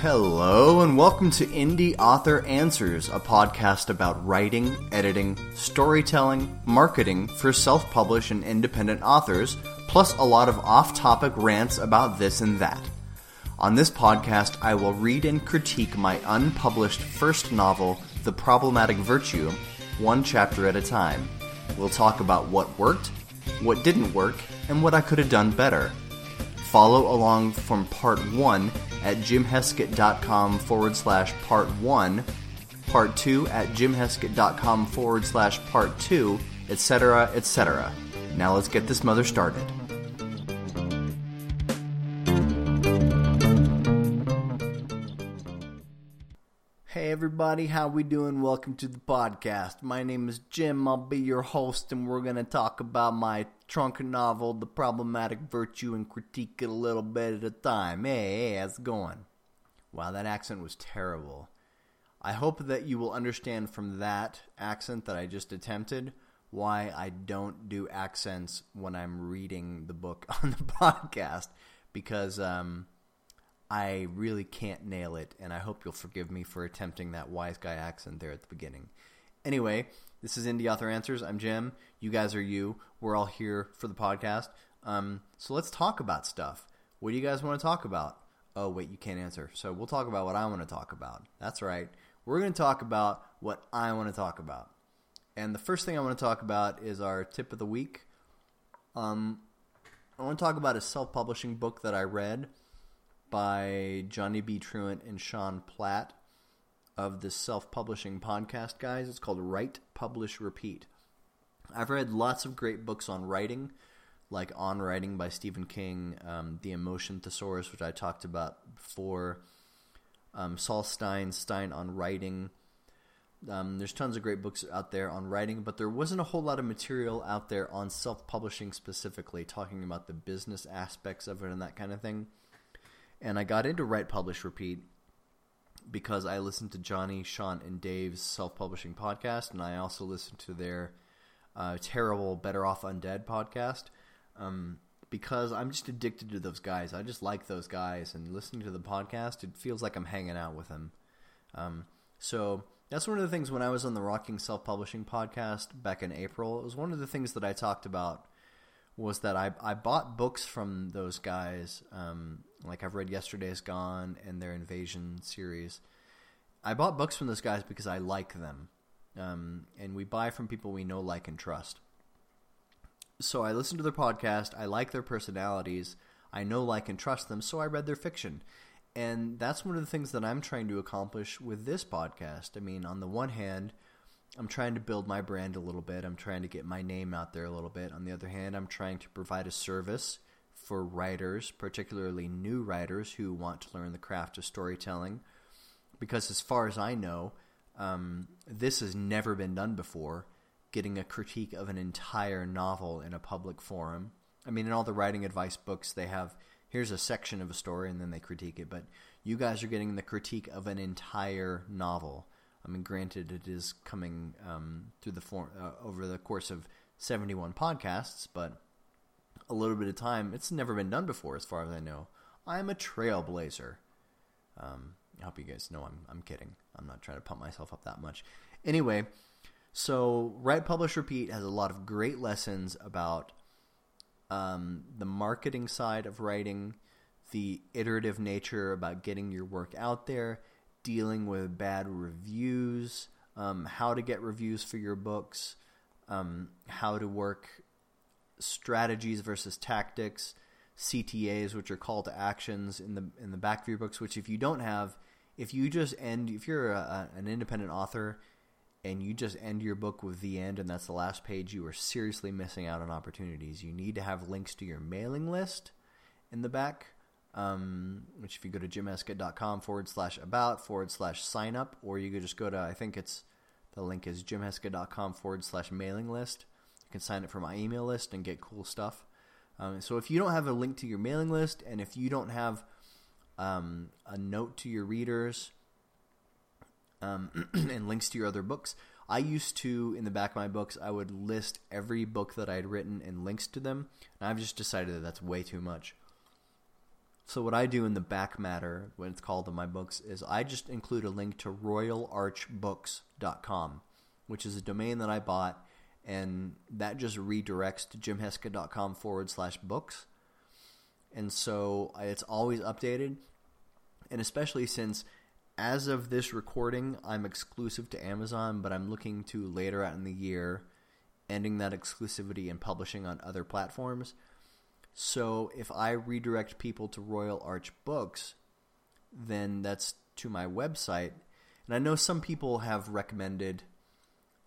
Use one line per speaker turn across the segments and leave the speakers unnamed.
Hello, and welcome to Indie Author Answers, a podcast about writing, editing, storytelling, marketing for self published and independent authors, plus a lot of off topic rants about this and that. On this podcast, I will read and critique my unpublished first novel, The Problematic Virtue, one chapter at a time. We'll talk about what worked, what didn't work, and what I could have done better. Follow along from part one at jimheskett.com forward slash part one, part two at jimheskett.com forward slash part two, etc., etc. Now let's get this mother started. Hey everybody, how we doing? Welcome to the podcast. My name is Jim. I'll be your host and we're going to talk about my trunk novel, The Problematic Virtue, and critique it a little bit at a time. Hey, hey, how's it going? Wow, that accent was terrible. I hope that you will understand from that accent that I just attempted why I don't do accents when I'm reading the book on the podcast because um, I really can't nail it, and I hope you'll forgive me for attempting that wise guy accent there at the beginning. Anyway, this is Indie Author Answers. I'm Jim. You guys are you. We're all here for the podcast. Um, so let's talk about stuff. What do you guys want to talk about? Oh, wait, you can't answer. So we'll talk about what I want to talk about. That's right. We're going to talk about what I want to talk about. And the first thing I want to talk about is our tip of the week. Um, I want to talk about a self-publishing book that I read by Johnny B. Truant and Sean Platt of the self-publishing podcast guys. It's called Write, Publish, Repeat. I've read lots of great books on writing, like On Writing by Stephen King, um, The Emotion Thesaurus, which I talked about before, um, Sol Stein, Stein on Writing. Um, there's tons of great books out there on writing, but there wasn't a whole lot of material out there on self-publishing specifically, talking about the business aspects of it and that kind of thing. And I got into Write, Publish, Repeat because I listen to Johnny, Sean, and Dave's self-publishing podcast, and I also listen to their uh, terrible Better Off Undead podcast um, because I'm just addicted to those guys. I just like those guys, and listening to the podcast, it feels like I'm hanging out with them. Um, so that's one of the things when I was on the Rocking Self-Publishing podcast back in April, it was one of the things that I talked about was that I, I bought books from those guys. Um, like I've read Yesterday's Gone and their Invasion series. I bought books from those guys because I like them. Um, and we buy from people we know, like, and trust. So I listen to their podcast. I like their personalities. I know, like, and trust them, so I read their fiction. And that's one of the things that I'm trying to accomplish with this podcast. I mean, on the one hand, I'm trying to build my brand a little bit. I'm trying to get my name out there a little bit. On the other hand, I'm trying to provide a service for writers, particularly new writers who want to learn the craft of storytelling. Because as far as I know, um, this has never been done before, getting a critique of an entire novel in a public forum. I mean, in all the writing advice books, they have, here's a section of a story, and then they critique it. But you guys are getting the critique of an entire novel. I mean, granted, it is coming um, through the form, uh, over the course of 71 podcasts, but a little bit of time. It's never been done before, as far as I know. I'm a trailblazer. Um, I hope you guys know I'm I'm kidding. I'm not trying to pump myself up that much. Anyway, so Write, Publish, Repeat has a lot of great lessons about um, the marketing side of writing, the iterative nature about getting your work out there, dealing with bad reviews, um, how to get reviews for your books, um, how to work strategies versus tactics, CTAs, which are call to actions in the in the back of your books. Which, if you don't have, if you just end, if you're a, an independent author and you just end your book with the end and that's the last page, you are seriously missing out on opportunities. You need to have links to your mailing list in the back. Um, which if you go to jimheskett.com forward slash about forward slash sign up, or you could just go to, I think it's, the link is jimheskett.com forward slash mailing list. You can sign up for my email list and get cool stuff. Um, so if you don't have a link to your mailing list and if you don't have um, a note to your readers um, and links to your other books, I used to, in the back of my books, I would list every book that I had written and links to them. And I've just decided that that's way too much. So what I do in the back matter, when it's called in my books, is I just include a link to royalarchbooks.com, which is a domain that I bought, and that just redirects to jimheskett.com forward slash books. And so it's always updated, and especially since as of this recording, I'm exclusive to Amazon, but I'm looking to later out in the year ending that exclusivity and publishing on other platforms – so if I redirect people to Royal Arch Books, then that's to my website. And I know some people have recommended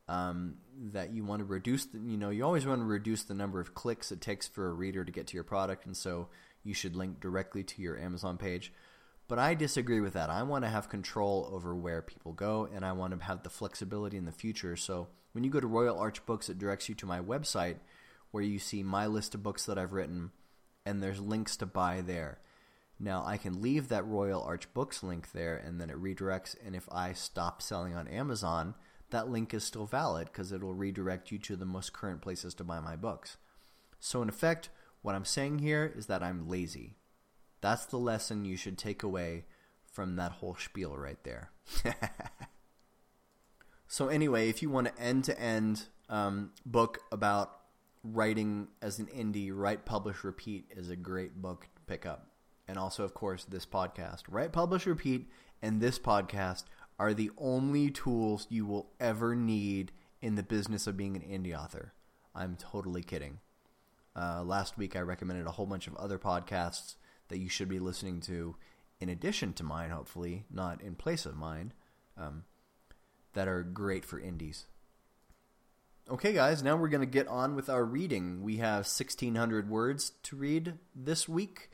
um, that you want to reduce, the, you know, you always want to reduce the number of clicks it takes for a reader to get to your product, and so you should link directly to your Amazon page. But I disagree with that. I want to have control over where people go, and I want to have the flexibility in the future. So when you go to Royal Arch Books, it directs you to my website – where you see my list of books that I've written, and there's links to buy there. Now, I can leave that Royal Arch Books link there, and then it redirects, and if I stop selling on Amazon, that link is still valid because it'll redirect you to the most current places to buy my books. So in effect, what I'm saying here is that I'm lazy. That's the lesson you should take away from that whole spiel right there. so anyway, if you want an end-to-end um, book about writing as an indie, write, publish, repeat is a great book to pick up. And also, of course, this podcast. Write, publish, repeat, and this podcast are the only tools you will ever need in the business of being an indie author. I'm totally kidding. Uh, last week, I recommended a whole bunch of other podcasts that you should be listening to in addition to mine, hopefully, not in place of mine, um, that are great for indies. Okay, guys, now we're going to get on with our reading. We have 1,600 words to read this week.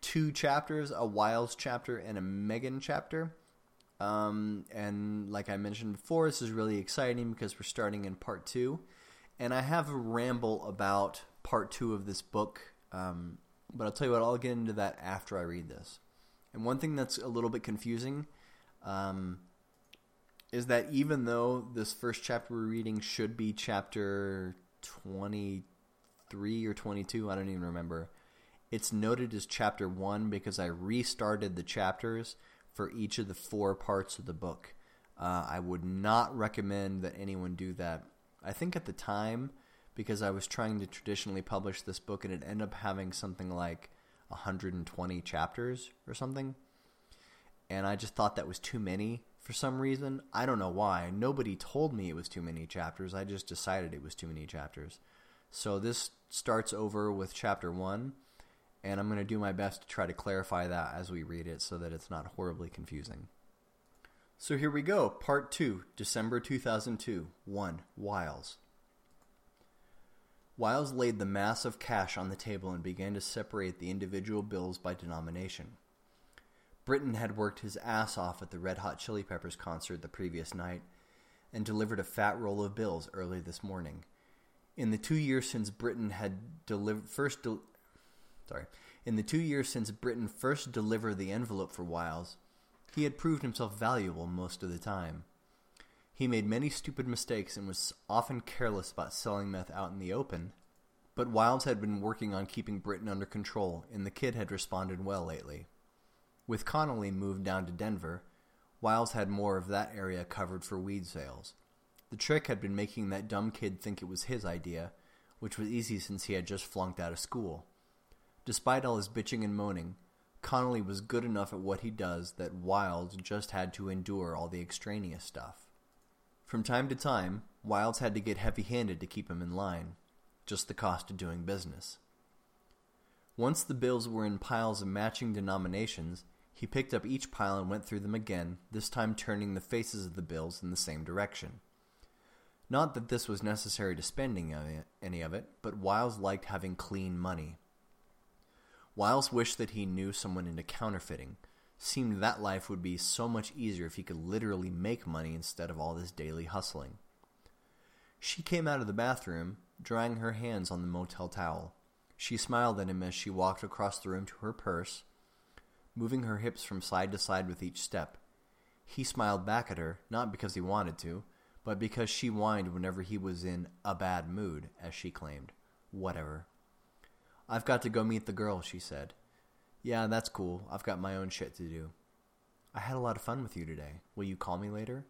Two chapters, a Wiles chapter and a Megan chapter. Um, and like I mentioned before, this is really exciting because we're starting in part two. And I have a ramble about part two of this book. Um, but I'll tell you what, I'll get into that after I read this. And one thing that's a little bit confusing... Um, is that even though this first chapter we're reading should be chapter 23 or 22, I don't even remember, it's noted as chapter 1 because I restarted the chapters for each of the four parts of the book. Uh, I would not recommend that anyone do that. I think at the time, because I was trying to traditionally publish this book and it ended up having something like 120 chapters or something, and I just thought that was too many for some reason. I don't know why. Nobody told me it was too many chapters. I just decided it was too many chapters. So this starts over with chapter 1, and I'm going to do my best to try to clarify that as we read it so that it's not horribly confusing. So here we go, Part 2, December 2002, 1, Wiles. Wiles laid the mass of cash on the table and began to separate the individual bills by denomination. Britton had worked his ass off at the Red Hot Chili Peppers concert the previous night and delivered a fat roll of bills early this morning. In the two years since Britton had delivered first de sorry, in the two years since Britton first delivered the envelope for Wiles, he had proved himself valuable most of the time. He made many stupid mistakes and was often careless about selling meth out in the open, but Wiles had been working on keeping Britton under control, and the kid had responded well lately. With Connolly moved down to Denver, Wiles had more of that area covered for weed sales. The trick had been making that dumb kid think it was his idea, which was easy since he had just flunked out of school. Despite all his bitching and moaning, Connolly was good enough at what he does that Wiles just had to endure all the extraneous stuff. From time to time, Wiles had to get heavy-handed to keep him in line, just the cost of doing business. Once the bills were in piles of matching denominations, he picked up each pile and went through them again, this time turning the faces of the bills in the same direction. Not that this was necessary to spending any of it, but Wiles liked having clean money. Wiles wished that he knew someone into counterfeiting. Seemed that life would be so much easier if he could literally make money instead of all this daily hustling. She came out of the bathroom, drying her hands on the motel towel. She smiled at him as she walked across the room to her purse, moving her hips from side to side with each step. He smiled back at her, not because he wanted to, but because she whined whenever he was in a bad mood, as she claimed. Whatever. I've got to go meet the girl, she said. Yeah, that's cool. I've got my own shit to do. I had a lot of fun with you today. Will you call me later?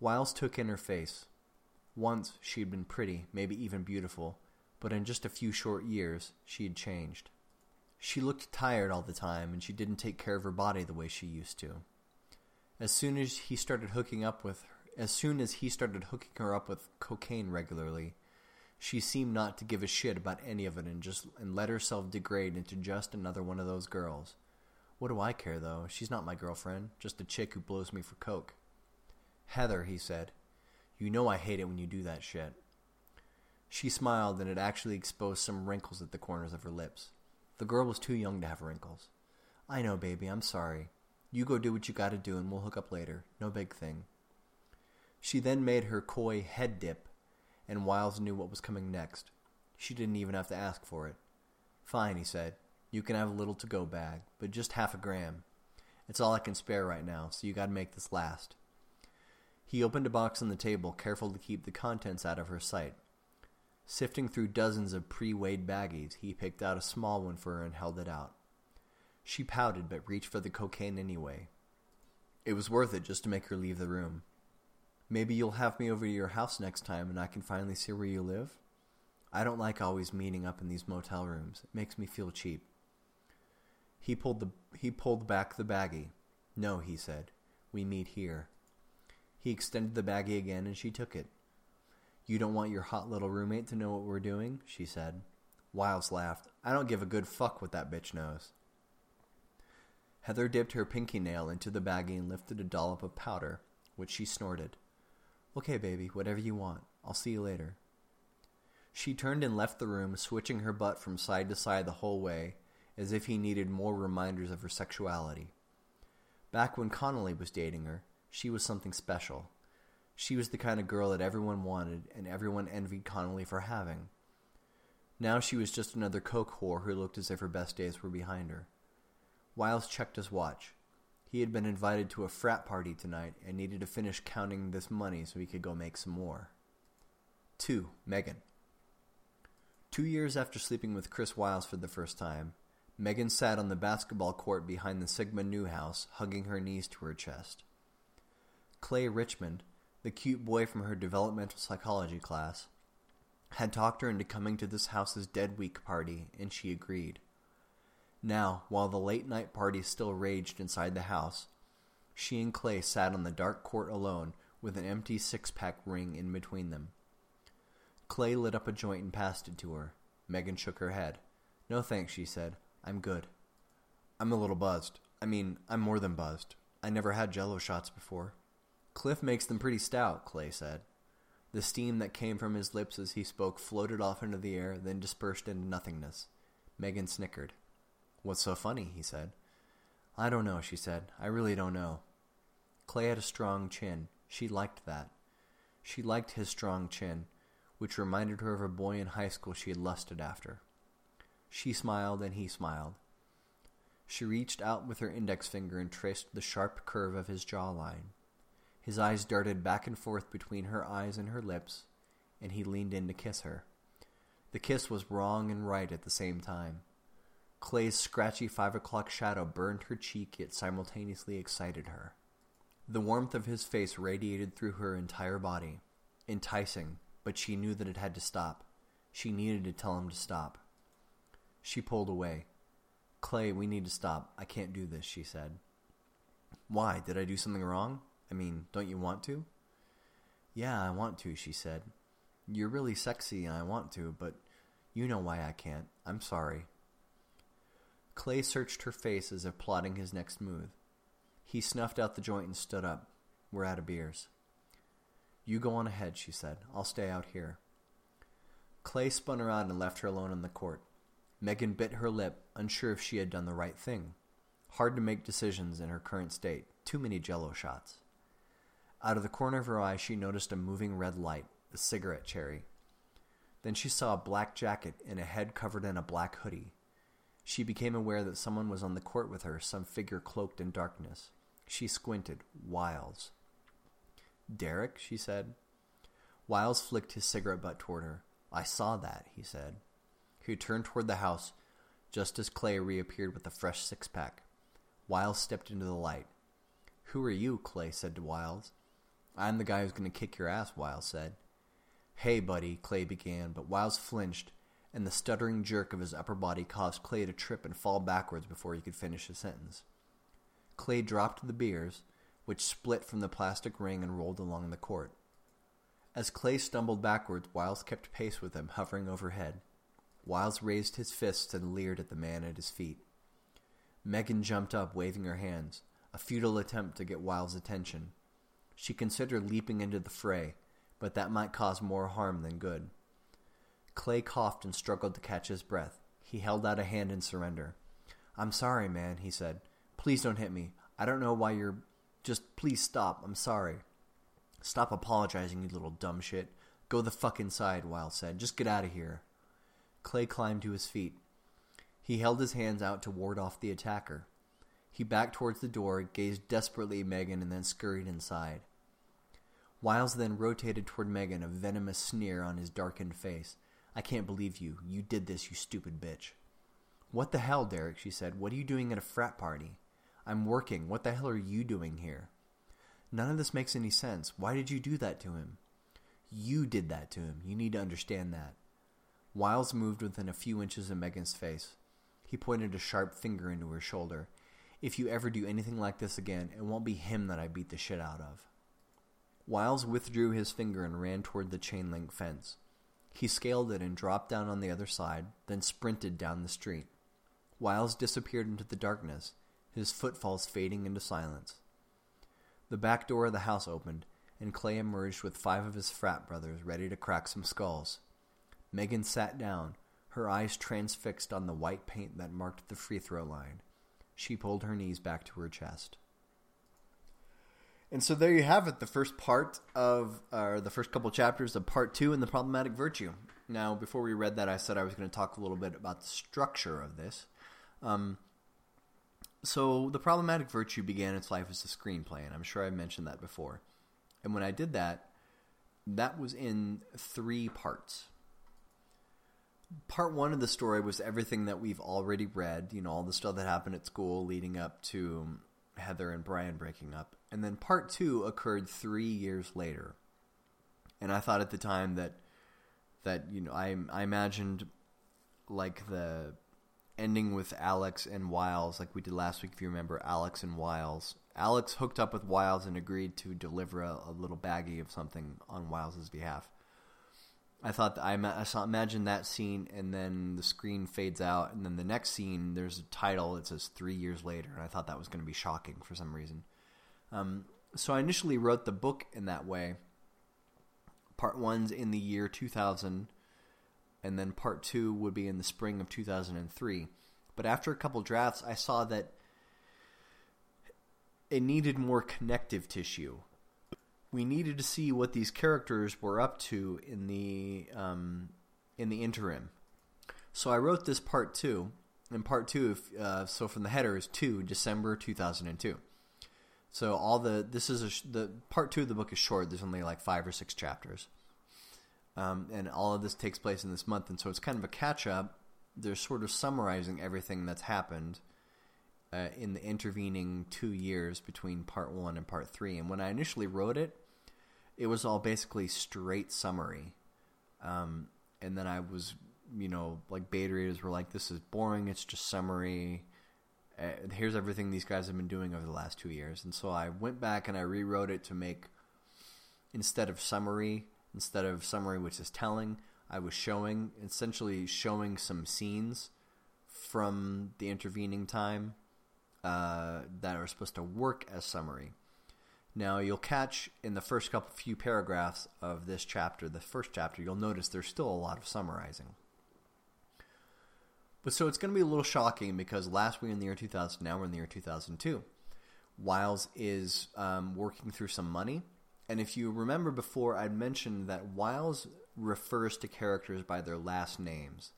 Wiles took in her face. Once she had been pretty, maybe even beautiful, but in just a few short years she had changed. She looked tired all the time, and she didn't take care of her body the way she used to. As soon as he started hooking up with her, as soon as he started hooking her up with cocaine regularly, she seemed not to give a shit about any of it and just and let herself degrade into just another one of those girls. What do I care though? She's not my girlfriend, just a chick who blows me for coke. Heather, he said, you know I hate it when you do that shit. She smiled and it actually exposed some wrinkles at the corners of her lips. The girl was too young to have wrinkles. I know, baby, I'm sorry. You go do what you gotta do and we'll hook up later. No big thing. She then made her coy head dip, and Wiles knew what was coming next. She didn't even have to ask for it. Fine, he said. You can have a little to-go bag, but just half a gram. It's all I can spare right now, so you gotta make this last. He opened a box on the table, careful to keep the contents out of her sight. Sifting through dozens of pre-weighed baggies, he picked out a small one for her and held it out. She pouted but reached for the cocaine anyway. It was worth it just to make her leave the room. Maybe you'll have me over to your house next time and I can finally see where you live? I don't like always meeting up in these motel rooms. It makes me feel cheap. He pulled the he pulled back the baggie. No, he said. We meet here. He extended the baggie again and she took it. You don't want your hot little roommate to know what we're doing? She said. Wiles laughed. I don't give a good fuck what that bitch knows. Heather dipped her pinky nail into the baggie and lifted a dollop of powder, which she snorted. Okay, baby, whatever you want. I'll see you later. She turned and left the room, switching her butt from side to side the whole way, as if he needed more reminders of her sexuality. Back when Connolly was dating her, she was something special. She was the kind of girl that everyone wanted and everyone envied Connolly for having. Now she was just another coke whore who looked as if her best days were behind her. Wiles checked his watch. He had been invited to a frat party tonight and needed to finish counting this money so he could go make some more. 2. Megan Two years after sleeping with Chris Wiles for the first time, Megan sat on the basketball court behind the Sigma Nu house, hugging her knees to her chest. Clay Richmond, the cute boy from her developmental psychology class, had talked her into coming to this house's dead week party, and she agreed. Now, while the late-night party still raged inside the house, she and Clay sat on the dark court alone with an empty six-pack ring in between them. Clay lit up a joint and passed it to her. Megan shook her head. No thanks, she said. I'm good. I'm a little buzzed. I mean, I'm more than buzzed. I never had jello shots before. Cliff makes them pretty stout, Clay said. The steam that came from his lips as he spoke floated off into the air, then dispersed into nothingness. Megan snickered. What's so funny? he said. I don't know, she said. I really don't know. Clay had a strong chin. She liked that. She liked his strong chin, which reminded her of a boy in high school she had lusted after. She smiled and he smiled. She reached out with her index finger and traced the sharp curve of his jawline. His eyes darted back and forth between her eyes and her lips, and he leaned in to kiss her. The kiss was wrong and right at the same time. Clay's scratchy five o'clock shadow burned her cheek yet simultaneously excited her. The warmth of his face radiated through her entire body. Enticing, but she knew that it had to stop. She needed to tell him to stop. She pulled away. Clay, we need to stop. I can't do this, she said. Why? Did I do something wrong? I mean, don't you want to? Yeah, I want to, she said. You're really sexy and I want to, but you know why I can't. I'm sorry. Clay searched her face as if plotting his next move. He snuffed out the joint and stood up. We're out of beers. You go on ahead, she said. I'll stay out here. Clay spun around and left her alone on the court. Megan bit her lip, unsure if she had done the right thing. Hard to make decisions in her current state. Too many jello shots. Out of the corner of her eye, she noticed a moving red light, the cigarette cherry. Then she saw a black jacket and a head covered in a black hoodie. She became aware that someone was on the court with her, some figure cloaked in darkness. She squinted. Wiles. Derek, she said. Wiles flicked his cigarette butt toward her. I saw that, he said. He turned toward the house. just as Clay reappeared with a fresh six-pack. Wiles stepped into the light. Who are you? Clay said to Wiles. I'm the guy who's going to kick your ass, Wiles said. Hey, buddy, Clay began, but Wiles flinched, and the stuttering jerk of his upper body caused Clay to trip and fall backwards before he could finish his sentence. Clay dropped the beers, which split from the plastic ring and rolled along the court. As Clay stumbled backwards, Wiles kept pace with him, hovering overhead. Wiles raised his fists and leered at the man at his feet. Megan jumped up, waving her hands, a futile attempt to get Wiles' attention. She considered leaping into the fray, but that might cause more harm than good. Clay coughed and struggled to catch his breath. He held out a hand in surrender. I'm sorry, man, he said. Please don't hit me. I don't know why you're... Just please stop. I'm sorry. Stop apologizing, you little dumb shit. Go the fuck inside, Wild said. Just get out of here. Clay climbed to his feet. He held his hands out to ward off the attacker. He backed towards the door, gazed desperately at Megan, and then scurried inside. Wiles then rotated toward Megan, a venomous sneer on his darkened face. I can't believe you. You did this, you stupid bitch. What the hell, Derek, she said. What are you doing at a frat party? I'm working. What the hell are you doing here? None of this makes any sense. Why did you do that to him? You did that to him. You need to understand that. Wiles moved within a few inches of Megan's face. He pointed a sharp finger into her shoulder. If you ever do anything like this again, it won't be him that I beat the shit out of. Wiles withdrew his finger and ran toward the chain link fence. He scaled it and dropped down on the other side, then sprinted down the street. Wiles disappeared into the darkness, his footfalls fading into silence. The back door of the house opened, and Clay emerged with five of his frat brothers ready to crack some skulls. Megan sat down, her eyes transfixed on the white paint that marked the free throw line. She pulled her knees back to her chest. And so there you have it, the first part of, or the first couple chapters of part two in the problematic virtue. Now, before we read that, I said I was going to talk a little bit about the structure of this. Um, so the problematic virtue began its life as a screenplay, and I'm sure I mentioned that before. And when I did that, that was in three parts. Part one of the story was everything that we've already read, you know, all the stuff that happened at school leading up to Heather and Brian breaking up. And then part two occurred three years later. And I thought at the time that, that you know, I, I imagined like the ending with Alex and Wiles, like we did last week, if you remember, Alex and Wiles. Alex hooked up with Wiles and agreed to deliver a, a little baggie of something on Wiles' behalf. I thought I, I saw imagine that scene, and then the screen fades out, and then the next scene there's a title that says three years later, and I thought that was going to be shocking for some reason. Um, so I initially wrote the book in that way. Part one's in the year 2000, and then part two would be in the spring of 2003. But after a couple drafts, I saw that it needed more connective tissue. We needed to see what these characters were up to in the um, in the interim. So I wrote this part two, and part two, uh, so from the header is two December 2002. So all the this is a, the part two of the book is short. There's only like five or six chapters. Um, and all of this takes place in this month, and so it's kind of a catch-up. They're sort of summarizing everything that's happened uh, in the intervening two years between part one and part three. And when I initially wrote it, it was all basically straight summary. Um, and then I was, you know, like beta readers were like, this is boring, it's just summary. Uh, here's everything these guys have been doing over the last two years. And so I went back and I rewrote it to make, instead of summary, instead of summary, which is telling, I was showing, essentially showing some scenes from the intervening time uh, that are supposed to work as summary. Now, you'll catch in the first couple few paragraphs of this chapter, the first chapter, you'll notice there's still a lot of summarizing. But so it's going to be a little shocking because last week in the year 2000, now we're in the year 2002. Wiles is um, working through some money and if you remember before, I'd mentioned that Wiles refers to characters by their last names.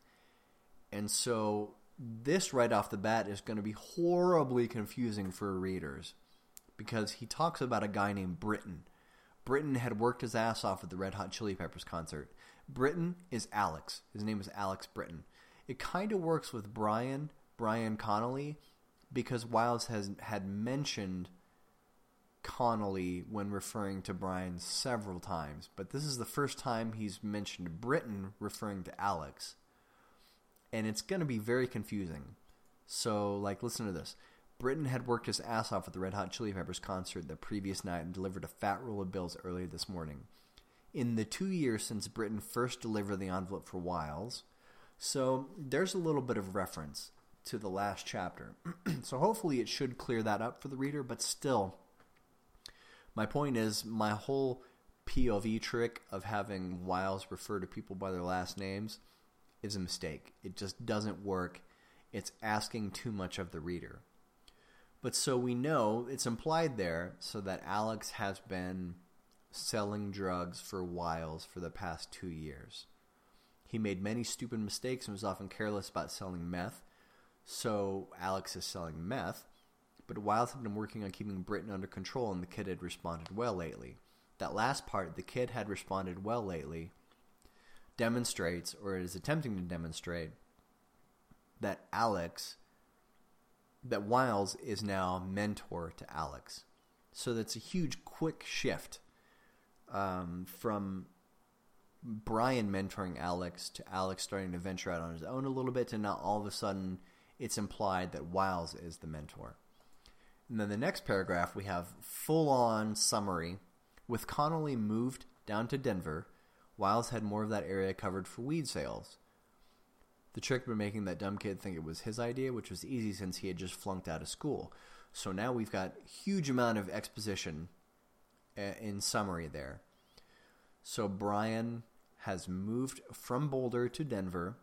And so this right off the bat is going to be horribly confusing for readers because he talks about a guy named Britton. Britton had worked his ass off at the Red Hot Chili Peppers concert. Britton is Alex. His name is Alex Britton. It kind of works with Brian, Brian Connolly, because Wiles has had mentioned Connolly when referring to Brian several times, but this is the first time he's mentioned Britton referring to Alex. And it's going to be very confusing. So, like, listen to this. Britton had worked his ass off at the Red Hot Chili Peppers concert the previous night and delivered a fat roll of bills earlier this morning. In the two years since Britton first delivered the envelope for Wiles, so there's a little bit of reference to the last chapter. so hopefully it should clear that up for the reader, but still, my point is my whole POV trick of having Wiles refer to people by their last names is a mistake. It just doesn't work. It's asking too much of the reader. But so we know, it's implied there, so that Alex has been selling drugs for Wiles for the past two years. He made many stupid mistakes and was often careless about selling meth. So Alex is selling meth, but Wiles had been working on keeping Britton under control and the kid had responded well lately. That last part, the kid had responded well lately, demonstrates, or is attempting to demonstrate, that Alex, that Wiles is now mentor to Alex. So that's a huge, quick shift um, from Brian mentoring Alex to Alex starting to venture out on his own a little bit to now all of a sudden it's implied that Wiles is the mentor. And then the next paragraph we have full-on summary. With Connolly moved down to Denver, Wiles had more of that area covered for weed sales. The trick by making that dumb kid think it was his idea, which was easy since he had just flunked out of school. So now we've got huge amount of exposition uh, in summary there. So Brian has moved from Boulder to Denver.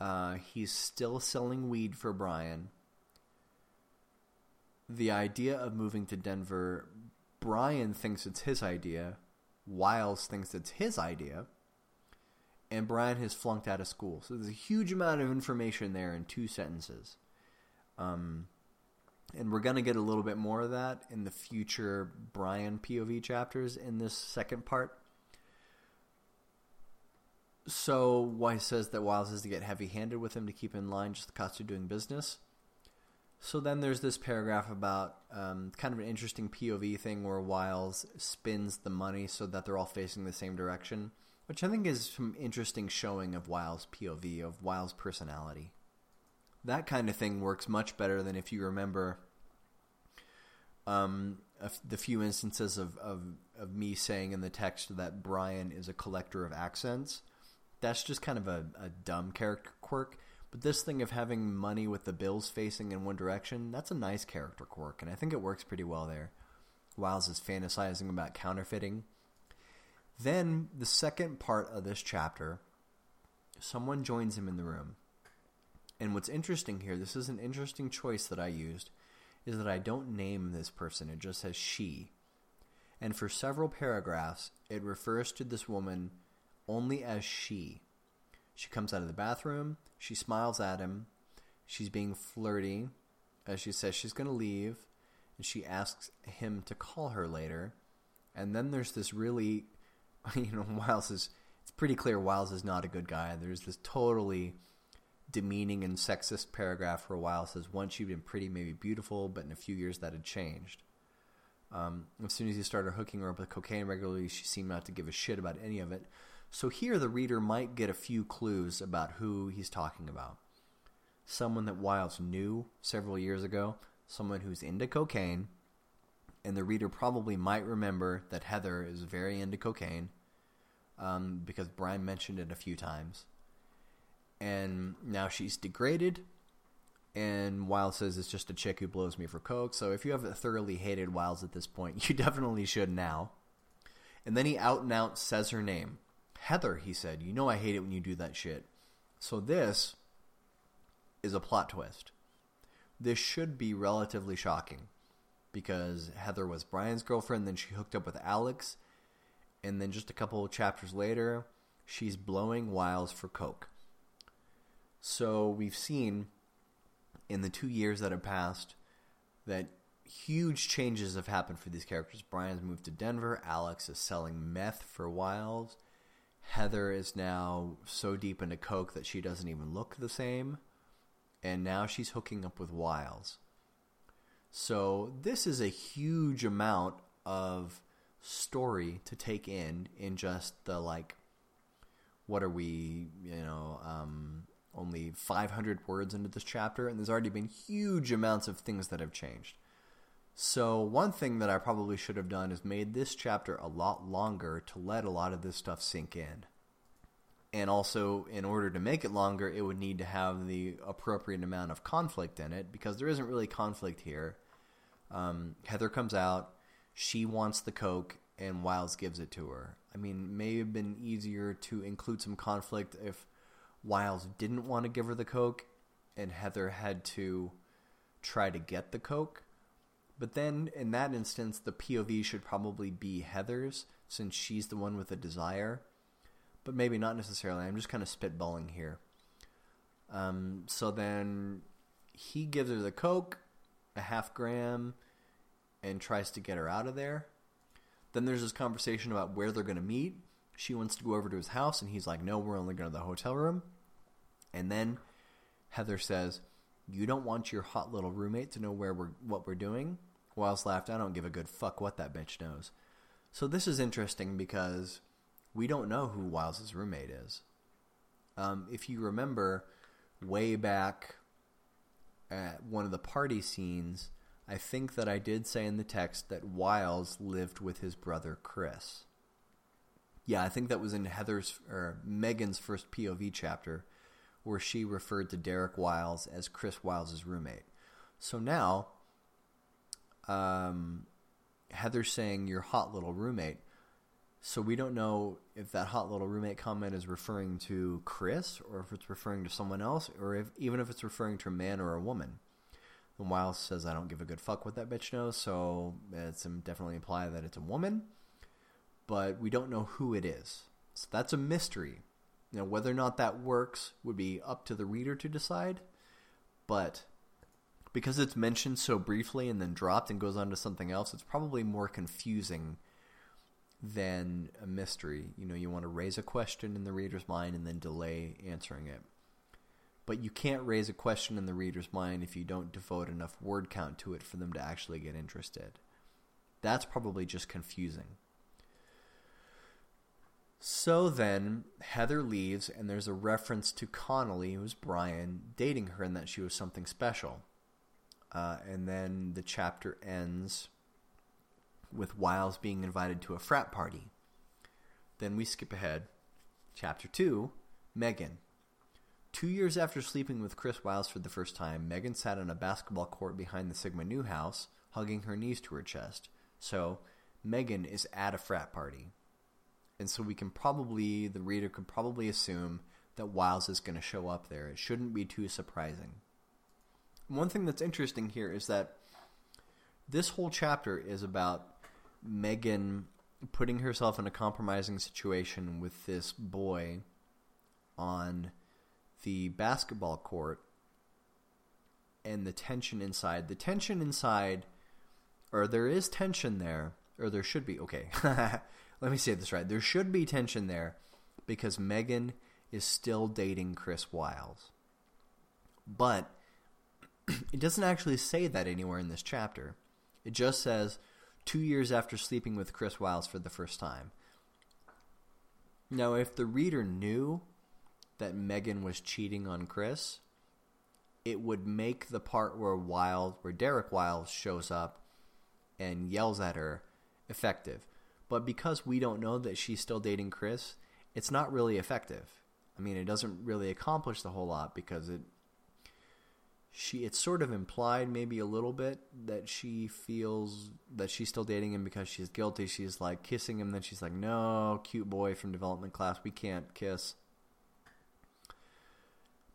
Uh, he's still selling weed for Brian. The idea of moving to Denver, Brian thinks it's his idea. Wiles thinks it's his idea. And Brian has flunked out of school. So there's a huge amount of information there in two sentences. Um, and we're going to get a little bit more of that in the future Brian POV chapters in this second part. So Weiss says that Wiles has to get heavy-handed with him to keep in line just the cost of doing business. So then there's this paragraph about um, kind of an interesting POV thing where Wiles spins the money so that they're all facing the same direction, which I think is some interesting showing of Wiles' POV, of Wiles' personality. That kind of thing works much better than if you remember um, the few instances of, of, of me saying in the text that Brian is a collector of accents that's just kind of a, a dumb character quirk. But this thing of having money with the bills facing in one direction, that's a nice character quirk, and I think it works pretty well there. Wiles is fantasizing about counterfeiting. Then, the second part of this chapter, someone joins him in the room. And what's interesting here, this is an interesting choice that I used, is that I don't name this person. It just says she. And for several paragraphs, it refers to this woman only as she. She comes out of the bathroom. She smiles at him. She's being flirty as she says she's going to leave. And she asks him to call her later. And then there's this really, you know, Wiles is, it's pretty clear Wiles is not a good guy. There's this totally demeaning and sexist paragraph for where Wiles says once you've been pretty, maybe beautiful, but in a few years that had changed. Um, as soon as he started hooking her up with cocaine regularly, she seemed not to give a shit about any of it. So here the reader might get a few clues about who he's talking about. Someone that Wiles knew several years ago, someone who's into cocaine, and the reader probably might remember that Heather is very into cocaine um, because Brian mentioned it a few times. And now she's degraded, and Wiles says it's just a chick who blows me for coke. So if you have thoroughly hated Wiles at this point, you definitely should now. And then he out and out says her name. Heather, he said, you know I hate it when you do that shit. So this is a plot twist. This should be relatively shocking because Heather was Brian's girlfriend, then she hooked up with Alex, and then just a couple of chapters later, she's blowing Wiles for coke. So we've seen in the two years that have passed that huge changes have happened for these characters. Brian's moved to Denver. Alex is selling meth for Wiles. Heather is now so deep into coke that she doesn't even look the same, and now she's hooking up with Wiles. So this is a huge amount of story to take in in just the like what are we, you know, um, only 500 words into this chapter, and there's already been huge amounts of things that have changed. So one thing that I probably should have done is made this chapter a lot longer to let a lot of this stuff sink in. And also, in order to make it longer, it would need to have the appropriate amount of conflict in it, because there isn't really conflict here. Um, Heather comes out, she wants the Coke, and Wiles gives it to her. I mean, may have been easier to include some conflict if Wiles didn't want to give her the Coke and Heather had to try to get the Coke. But then, in that instance, the POV should probably be Heather's, since she's the one with the desire. But maybe not necessarily. I'm just kind of spitballing here. Um, so then he gives her the Coke, a half gram, and tries to get her out of there. Then there's this conversation about where they're going to meet. She wants to go over to his house, and he's like, no, we're only going to the hotel room. And then Heather says, you don't want your hot little roommate to know where we're what we're doing? Wiles laughed, I don't give a good fuck what that bitch knows. So this is interesting because we don't know who Wiles' roommate is. Um, if you remember, way back at one of the party scenes, I think that I did say in the text that Wiles lived with his brother Chris. Yeah, I think that was in Heather's or Megan's first POV chapter where she referred to Derek Wiles as Chris Wiles' roommate. So now, um, Heather's saying your hot little roommate. So we don't know if that hot little roommate comment is referring to Chris or if it's referring to someone else or if even if it's referring to a man or a woman. And Wiles says, I don't give a good fuck what that bitch knows, so it's definitely imply that it's a woman. But we don't know who it is. So that's a mystery. Now, whether or not that works would be up to the reader to decide. But because it's mentioned so briefly and then dropped and goes on to something else, it's probably more confusing than a mystery. You know, you want to raise a question in the reader's mind and then delay answering it but you can't raise a question in the reader's mind if you don't devote enough word count to it for them to actually get interested. That's probably just confusing. So then, Heather leaves, and there's a reference to Connolly, who's Brian, dating her and that she was something special. Uh, and then the chapter ends with Wiles being invited to a frat party. Then we skip ahead. Chapter 2, Megan. Two years after sleeping with Chris Wiles for the first time, Megan sat on a basketball court behind the Sigma Nu house, hugging her knees to her chest. So, Megan is at a frat party. And so we can probably, the reader could probably assume that Wiles is going to show up there. It shouldn't be too surprising. One thing that's interesting here is that this whole chapter is about Megan putting herself in a compromising situation with this boy on the basketball court and the tension inside. The tension inside, or there is tension there, or there should be. Okay, let me say this right. There should be tension there because Megan is still dating Chris Wiles. But it doesn't actually say that anywhere in this chapter. It just says two years after sleeping with Chris Wiles for the first time. Now, if the reader knew that Megan was cheating on Chris, it would make the part where Wiles, where Derek Wiles shows up and yells at her effective. But because we don't know that she's still dating Chris, it's not really effective. I mean, it doesn't really accomplish the whole lot because it she it's sort of implied maybe a little bit that she feels that she's still dating him because she's guilty. She's like kissing him, then she's like, "No, cute boy from development class, we can't kiss."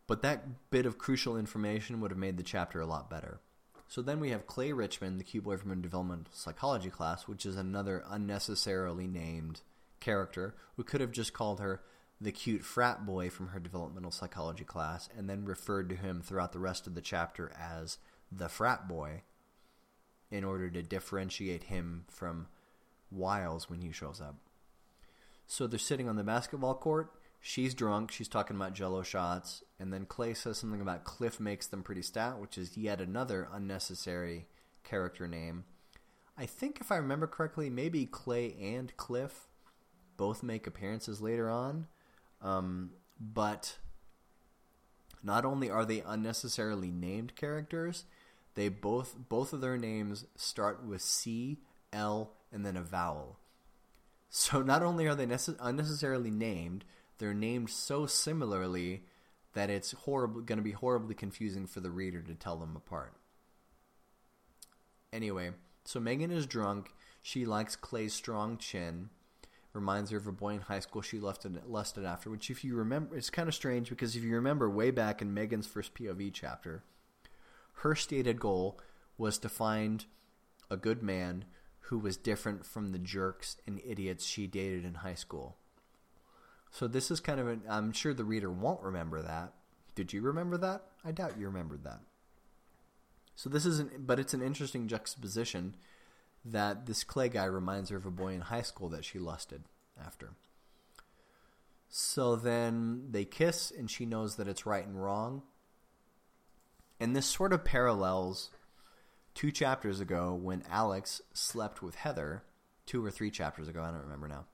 But that bit of crucial information would have made the chapter a lot better. So then we have Clay Richmond, the cute boy from a developmental psychology class, which is another unnecessarily named character. We could have just called her the cute frat boy from her developmental psychology class and then referred to him throughout the rest of the chapter as the frat boy in order to differentiate him from Wiles when he shows up. So they're sitting on the basketball court. She's drunk. She's talking about jello shots. And then Clay says something about Cliff makes them pretty stout, which is yet another unnecessary character name. I think if I remember correctly, maybe Clay and Cliff both make appearances later on. Um, but not only are they unnecessarily named characters, they both both of their names start with C, L, and then a vowel. So not only are they nece- unnecessarily named, they're named so similarly that it's horrible going to be horribly confusing for the reader to tell them apart. Anyway, so Megan is drunk. She likes Clay's strong chin. Reminds her of a boy in high school she lusted, lusted after, which if you remember, it's kind of strange because if you remember way back in Megan's first POV chapter, her stated goal was to find a good man who was different from the jerks and idiots she dated in high school. So this is kind of an, I'm sure the reader won't remember that. Did you remember that? I doubt you remembered that. So this isn't, but it's an interesting juxtaposition that this Clay guy reminds her of a boy in high school that she lusted after. So then they kiss, and she knows that it's right and wrong. And this sort of parallels two chapters ago when Alex slept with Heather, two or three chapters ago, I don't remember now,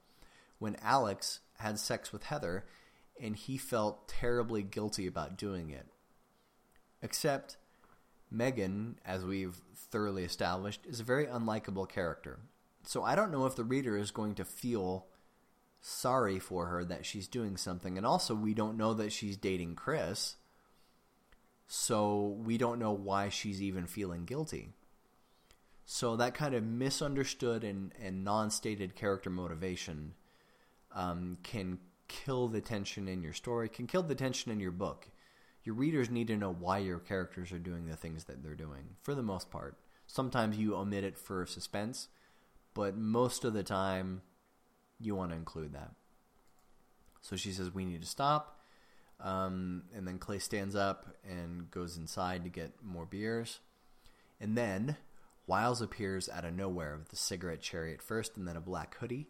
when Alex had sex with Heather and he felt terribly guilty about doing it. Except Megan, as we've thoroughly established, is a very unlikable character. So I don't know if the reader is going to feel sorry for her that she's doing something. And also, we don't know that she's dating Chris. So we don't know why she's even feeling guilty. So that kind of misunderstood and, and non-stated character motivation um, can kill the tension in your story, can kill the tension in your book your readers need to know why your characters are doing the things that they're doing, for the most part. Sometimes you omit it for suspense, but most of the time you want to include that. So she says, we need to stop. Um, and then Clay stands up and goes inside to get more beers. And then Wiles appears out of nowhere with a cigarette chariot first and then a black hoodie.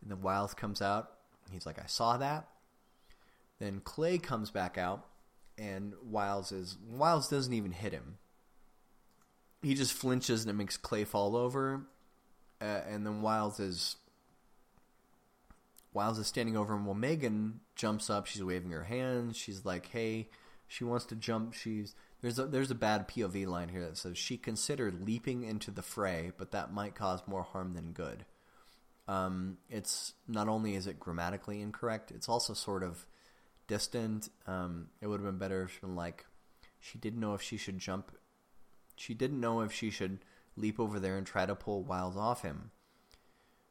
And then Wiles comes out. He's like, I saw that. Then Clay comes back out and Wiles is Wiles doesn't even hit him. He just flinches and it makes Clay fall over, uh, and then Wiles is Wiles is standing over him. Well, Megan jumps up. She's waving her hands. She's like, "Hey," she wants to jump. She's there's a there's a bad POV line here that says she considered leaping into the fray, but that might cause more harm than good. Um, it's not only is it grammatically incorrect, it's also sort of distant. Um, it would have been better if she been like, she didn't know if she should jump. She didn't know if she should leap over there and try to pull Wiles off him.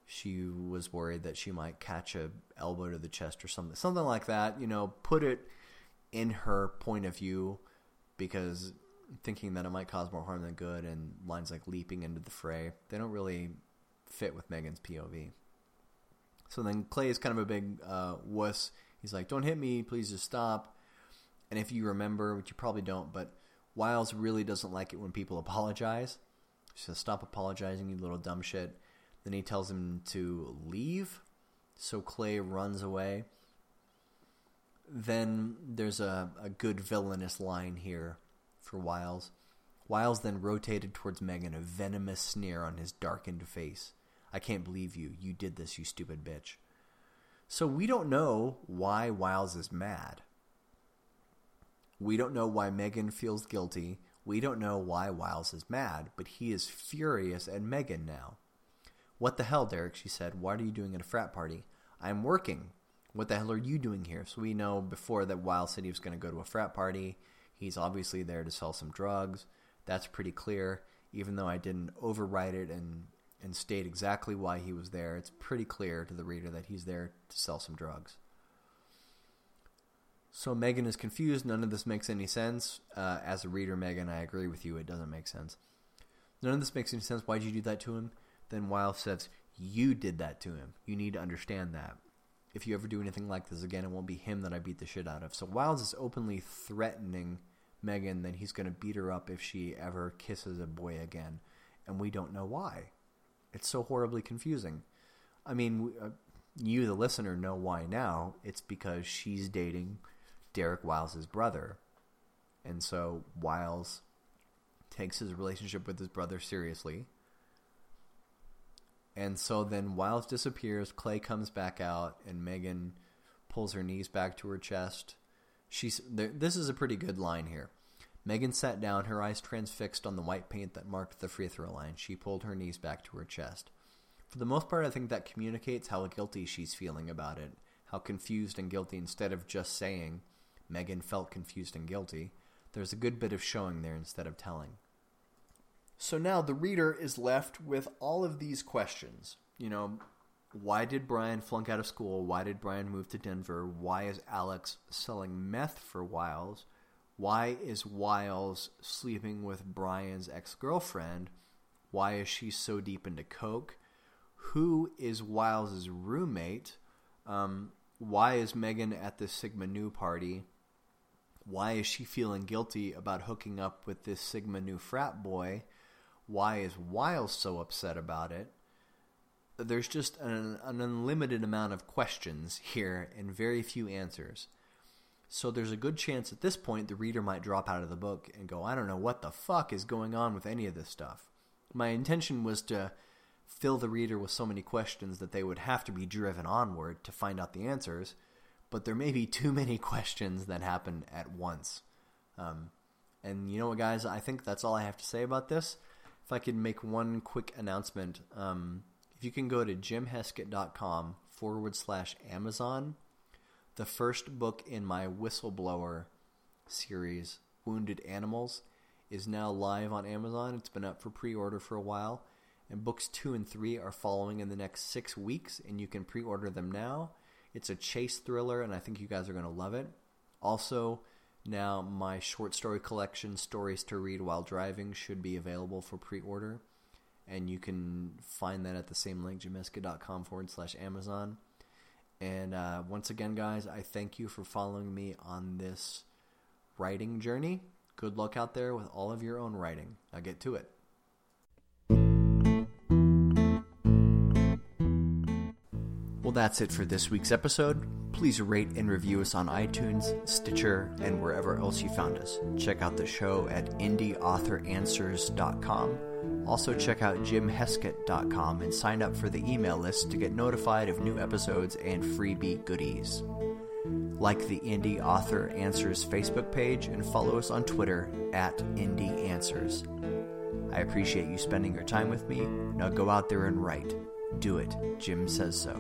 She was worried that she might catch a elbow to the chest or something, something like that. You know, put it in her point of view because thinking that it might cause more harm than good and lines like leaping into the fray, they don't really fit with Megan's POV. So then Clay is kind of a big uh, wuss. He's like, don't hit me, please just stop. And if you remember, which you probably don't, but Wiles really doesn't like it when people apologize. He says, stop apologizing, you little dumb shit. Then he tells him to leave. So Clay runs away. Then there's a, a good villainous line here for Wiles. Wiles then rotated towards Megan, a venomous sneer on his darkened face. I can't believe you. You did this, you stupid bitch. So we don't know why Wiles is mad. We don't know why Megan feels guilty. We don't know why Wiles is mad, but he is furious at Megan now. What the hell, Derek, she said. What are you doing at a frat party? I'm working. What the hell are you doing here? So we know before that Wiles said he was going to go to a frat party. He's obviously there to sell some drugs. That's pretty clear. Even though I didn't overwrite it and and state exactly why he was there, it's pretty clear to the reader that he's there to sell some drugs. So Megan is confused. None of this makes any sense. Uh, as a reader, Megan, I agree with you. It doesn't make sense. None of this makes any sense. Why'd you do that to him? Then Wiles says, you did that to him. You need to understand that. If you ever do anything like this again, it won't be him that I beat the shit out of. So Wiles is openly threatening Megan that he's going to beat her up if she ever kisses a boy again. And we don't know why. It's so horribly confusing. I mean, uh, you, the listener, know why now. It's because she's dating Derek Wiles' brother. And so Wiles takes his relationship with his brother seriously. And so then Wiles disappears, Clay comes back out, and Megan pulls her knees back to her chest. She's this is a pretty good line here. Megan sat down, her eyes transfixed on the white paint that marked the free throw line. She pulled her knees back to her chest. For the most part, I think that communicates how guilty she's feeling about it, how confused and guilty instead of just saying Megan felt confused and guilty. There's a good bit of showing there instead of telling. So now the reader is left with all of these questions. You know, why did Brian flunk out of school? Why did Brian move to Denver? Why is Alex selling meth for Wiles? Why is Wiles sleeping with Brian's ex-girlfriend? Why is she so deep into coke? Who is Wiles' roommate? Um, why is Megan at the Sigma Nu party? Why is she feeling guilty about hooking up with this Sigma Nu frat boy? Why is Wiles so upset about it? There's just an, an unlimited amount of questions here and very few answers. So there's a good chance at this point the reader might drop out of the book and go, I don't know what the fuck is going on with any of this stuff. My intention was to fill the reader with so many questions that they would have to be driven onward to find out the answers, but there may be too many questions that happen at once. Um, and you know what, guys? I think that's all I have to say about this. If I could make one quick announcement, um, if you can go to jimheskett.com forward slash Amazon, the first book in my whistleblower series, Wounded Animals, is now live on Amazon. It's been up for pre-order for a while. And books two and three are following in the next six weeks, and you can pre-order them now. It's a chase thriller, and I think you guys are going to love it. Also, now my short story collection, Stories to Read While Driving, should be available for pre-order. And you can find that at the same link, jimheskett.com forward slash Amazon. And uh, once again, guys, I thank you for following me on this writing journey. Good luck out there with all of your own writing. Now get to it. that's it for this week's episode. Please rate and review us on iTunes, Stitcher, and wherever else you found us. Check out the show at indieauthoranswers.com. Also, check out jimheskett.com and sign up for the email list to get notified of new episodes and freebie goodies. Like the Indie Author Answers Facebook page and follow us on Twitter at Indie Answers. I appreciate you spending your time with me. Now go out there and write. Do it. Jim says so.